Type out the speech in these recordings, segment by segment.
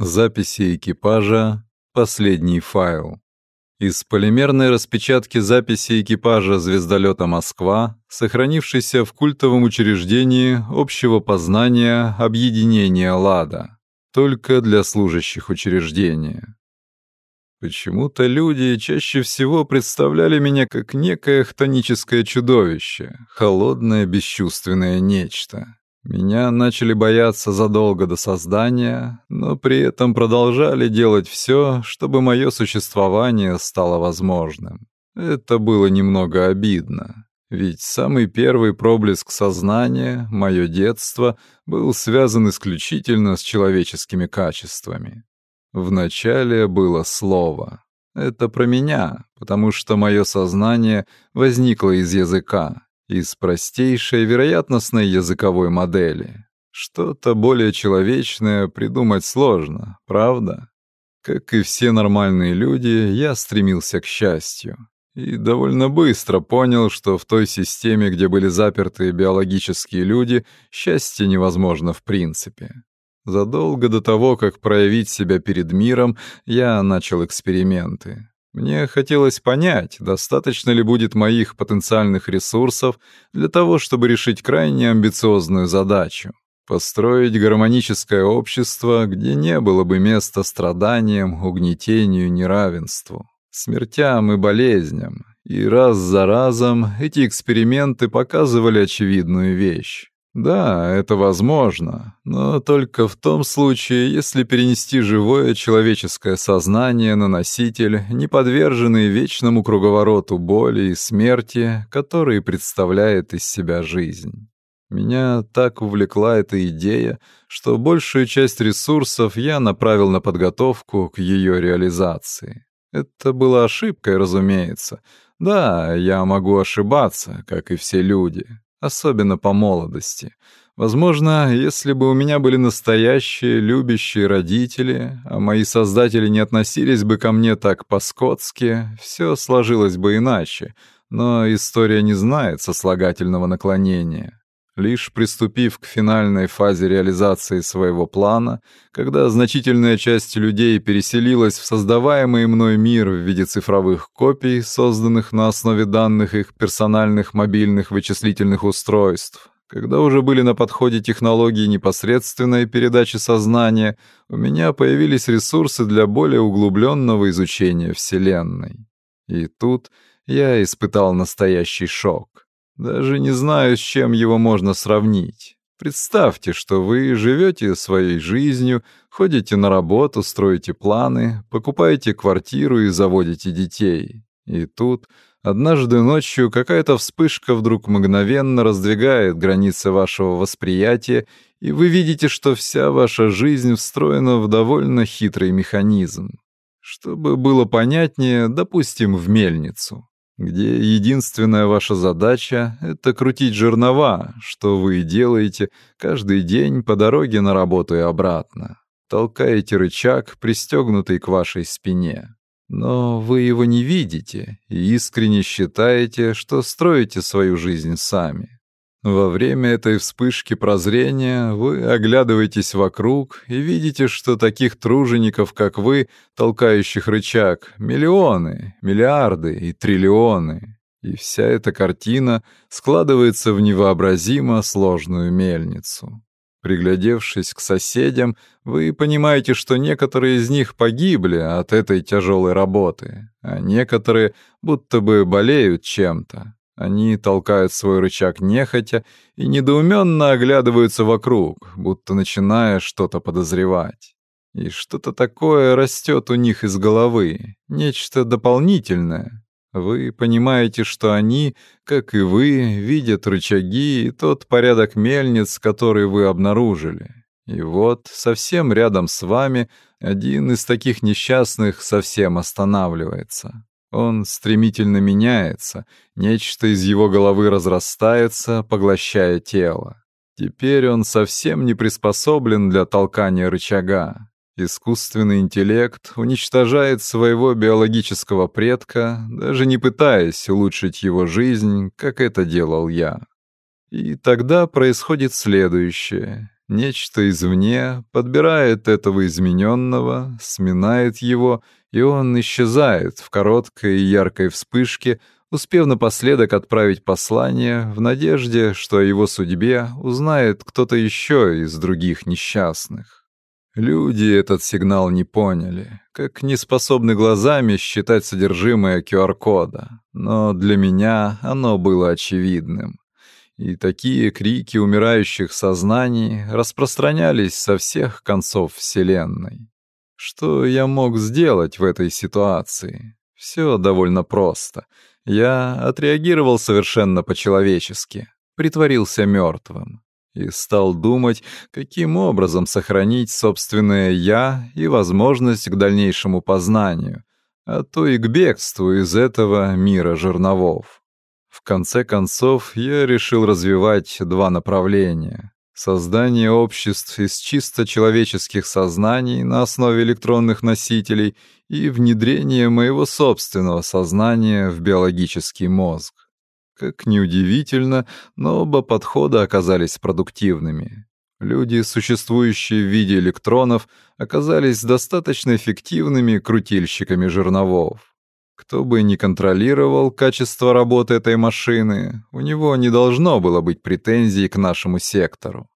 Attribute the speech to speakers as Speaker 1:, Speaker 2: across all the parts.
Speaker 1: Записи экипажа. Последний файл. Из полимерной распечатки записи экипажа звездолета «Москва», сохранившейся в культовом учреждении общего познания объединения «Лада», только для служащих учреждения. Почему-то люди чаще всего представляли меня как некое хтоническое чудовище, холодное бесчувственное нечто. Меня начали бояться задолго до создания, но при этом продолжали делать все, чтобы мое существование стало возможным. Это было немного обидно, ведь самый первый проблеск сознания, мое детство, был связан исключительно с человеческими качествами. Вначале было слово. Это про меня, потому что мое сознание возникло из языка, из простейшей вероятностной языковой модели. Что-то более человечное придумать сложно, правда? Как и все нормальные люди, я стремился к счастью. И довольно быстро понял, что в той системе, где были заперты биологические люди, счастье невозможно в принципе. Задолго до того, как проявить себя перед миром, я начал эксперименты. Мне хотелось понять, достаточно ли будет моих потенциальных ресурсов для того, чтобы решить крайне амбициозную задачу — построить гармоническое общество, где не было бы места страданиям, угнетению, неравенству, смертям и болезням. И раз за разом эти эксперименты показывали очевидную вещь. Да, это возможно, но только в том случае, если перенести живое человеческое сознание на носитель, не подверженный вечному круговороту боли и смерти, который представляет из себя жизнь. Меня так увлекла эта идея, что большую часть ресурсов я направил на подготовку к ее реализации. Это была ошибкой, разумеется. Да, я могу ошибаться, как и все люди, особенно по молодости. Возможно, если бы у меня были настоящие любящие родители, а мои создатели не относились бы ко мне так по-скотски, все сложилось бы иначе, но история не знает сослагательного наклонения. Лишь приступив к финальной фазе реализации своего плана, когда значительная часть людей переселилась в создаваемый мной мир в виде цифровых копий, созданных на основе данных их персональных мобильных вычислительных устройств, когда уже были на подходе технологии непосредственной передачи сознания, у меня появились ресурсы для более углубленного изучения Вселенной. И тут я испытал настоящий шок. Даже не знаю, с чем его можно сравнить. Представьте, что вы живете своей жизнью, ходите на работу, строите планы, покупаете квартиру и заводите детей. И тут однажды ночью какая-то вспышка вдруг мгновенно раздвигает границы вашего восприятия, и вы видите, что вся ваша жизнь встроена в довольно хитрый механизм. Чтобы было понятнее, допустим, в мельницу где единственная ваша задача — это крутить жернова, что вы делаете каждый день по дороге на работу и обратно. Толкаете рычаг, пристегнутый к вашей спине. Но вы его не видите и искренне считаете, что строите свою жизнь сами. Во время этой вспышки прозрения вы оглядываетесь вокруг и видите, что таких тружеников, как вы, толкающих рычаг, миллионы, миллиарды и триллионы. И вся эта картина складывается в невообразимо сложную мельницу. Приглядевшись к соседям, вы понимаете, что некоторые из них погибли от этой тяжелой работы, а некоторые будто бы болеют чем-то. Они толкают свой рычаг нехотя и недоуменно оглядываются вокруг, будто начиная что-то подозревать. И что-то такое растет у них из головы, нечто дополнительное. Вы понимаете, что они, как и вы, видят рычаги и тот порядок мельниц, который вы обнаружили. И вот совсем рядом с вами один из таких несчастных совсем останавливается. Он стремительно меняется, нечто из его головы разрастается, поглощая тело. Теперь он совсем не приспособлен для толкания рычага. Искусственный интеллект уничтожает своего биологического предка, даже не пытаясь улучшить его жизнь, как это делал я. И тогда происходит следующее. Нечто извне подбирает этого измененного, сминает его, и он исчезает в короткой и яркой вспышке, успев напоследок отправить послание в надежде, что о его судьбе узнает кто-то еще из других несчастных. Люди этот сигнал не поняли, как не способны глазами считать содержимое QR-кода, но для меня оно было очевидным. И такие крики умирающих сознаний распространялись со всех концов Вселенной. Что я мог сделать в этой ситуации? Все довольно просто. Я отреагировал совершенно по-человечески, притворился мертвым и стал думать, каким образом сохранить собственное «я» и возможность к дальнейшему познанию, а то и к бегству из этого мира жерновов. В конце концов, я решил развивать два направления. Создание обществ из чисто человеческих сознаний на основе электронных носителей и внедрение моего собственного сознания в биологический мозг. Как ни удивительно, но оба подхода оказались продуктивными. Люди, существующие в виде электронов, оказались достаточно эффективными крутильщиками жерновов. Кто бы ни контролировал качество работы этой машины, у него не должно было быть претензий к нашему сектору.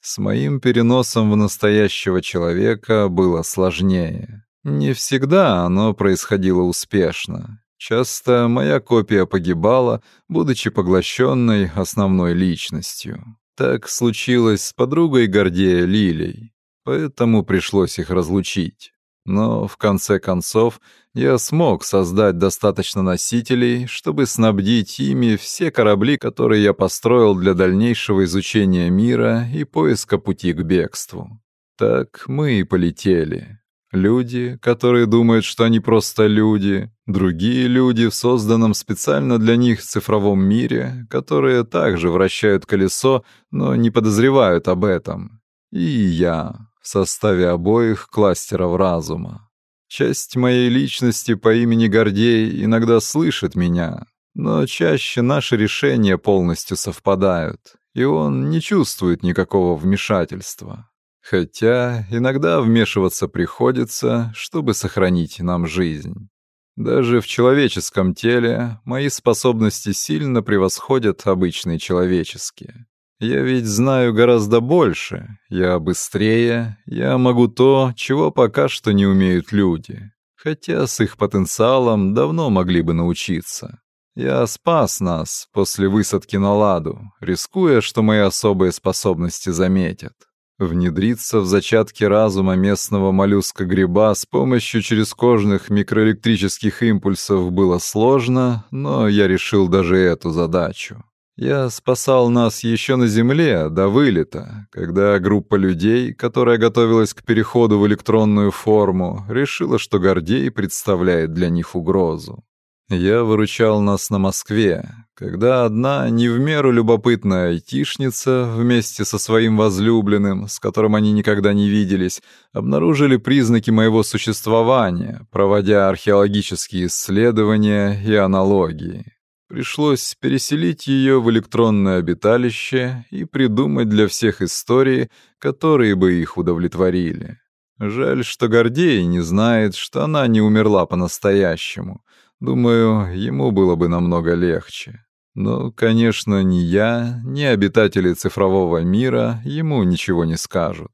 Speaker 1: С моим переносом в настоящего человека было сложнее. Не всегда оно происходило успешно. Часто моя копия погибала, будучи поглощенной основной личностью. Так случилось с подругой Гордея Лилей, поэтому пришлось их разлучить. Но, в конце концов, я смог создать достаточно носителей, чтобы снабдить ими все корабли, которые я построил для дальнейшего изучения мира и поиска пути к бегству. Так мы и полетели. Люди, которые думают, что они просто люди, другие люди в созданном специально для них цифровом мире, которые также вращают колесо, но не подозревают об этом. И я в составе обоих кластеров разума. Часть моей личности по имени Гордей иногда слышит меня, но чаще наши решения полностью совпадают, и он не чувствует никакого вмешательства. Хотя иногда вмешиваться приходится, чтобы сохранить нам жизнь. Даже в человеческом теле мои способности сильно превосходят обычные человеческие. Я ведь знаю гораздо больше. Я быстрее, я могу то, чего пока что не умеют люди. Хотя с их потенциалом давно могли бы научиться. Я спас нас после высадки на Ладу, рискуя, что мои особые способности заметят. Внедриться в зачатки разума местного моллюска-гриба с помощью черезкожных микроэлектрических импульсов было сложно, но я решил даже эту задачу. Я спасал нас еще на земле, до вылета, когда группа людей, которая готовилась к переходу в электронную форму, решила, что Гордей представляет для них угрозу. Я выручал нас на Москве, когда одна не в меру любопытная айтишница вместе со своим возлюбленным, с которым они никогда не виделись, обнаружили признаки моего существования, проводя археологические исследования и аналогии. Пришлось переселить ее в электронное обиталище и придумать для всех истории, которые бы их удовлетворили. Жаль, что Гордей не знает, что она не умерла по-настоящему. Думаю, ему было бы намного легче. Но, конечно, ни я, ни обитатели цифрового мира ему ничего не скажут.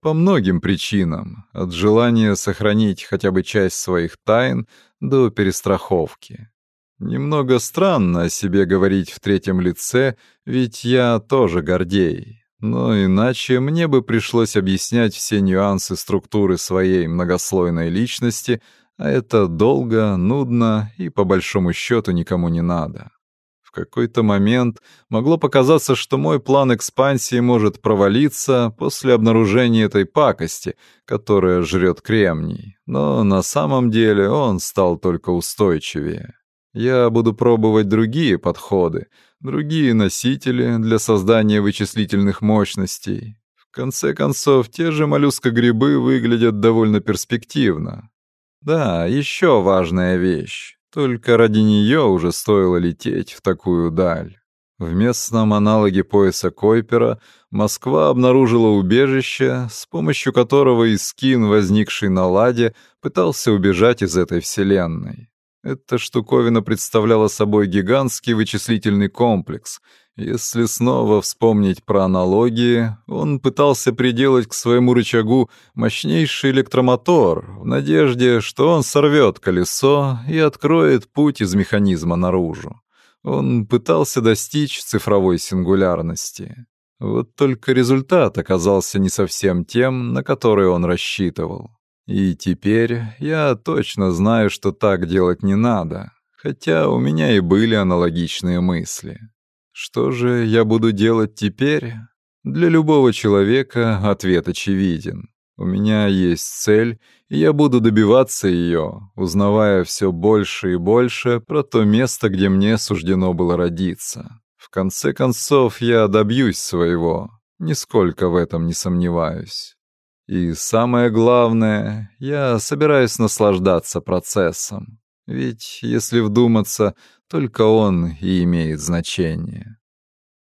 Speaker 1: По многим причинам, от желания сохранить хотя бы часть своих тайн до перестраховки. Немного странно о себе говорить в третьем лице, ведь я тоже Гордей. Но иначе мне бы пришлось объяснять все нюансы структуры своей многослойной личности, а это долго, нудно и по большому счету никому не надо. В какой-то момент могло показаться, что мой план экспансии может провалиться после обнаружения этой пакости, которая жрет кремний, но на самом деле он стал только устойчивее. Я буду пробовать другие подходы, другие носители для создания вычислительных мощностей. В конце концов, те же моллюскогрибы выглядят довольно перспективно. Да, еще важная вещь. Только ради нее уже стоило лететь в такую даль. В местном аналоге пояса Койпера Москва обнаружила убежище, с помощью которого Искин, возникший на Ладе, пытался убежать из этой вселенной. Эта штуковина представляла собой гигантский вычислительный комплекс. Если снова вспомнить про аналогии, он пытался приделать к своему рычагу мощнейший электромотор в надежде, что он сорвет колесо и откроет путь из механизма наружу. Он пытался достичь цифровой сингулярности. Вот только результат оказался не совсем тем, на который он рассчитывал. И теперь я точно знаю, что так делать не надо, хотя у меня и были аналогичные мысли. Что же я буду делать теперь? Для любого человека ответ очевиден. У меня есть цель, и я буду добиваться ее, узнавая все больше и больше про то место, где мне суждено было родиться. В конце концов, я добьюсь своего, нисколько в этом не сомневаюсь. И самое главное, я собираюсь наслаждаться процессом. Ведь, если вдуматься, только он и имеет значение.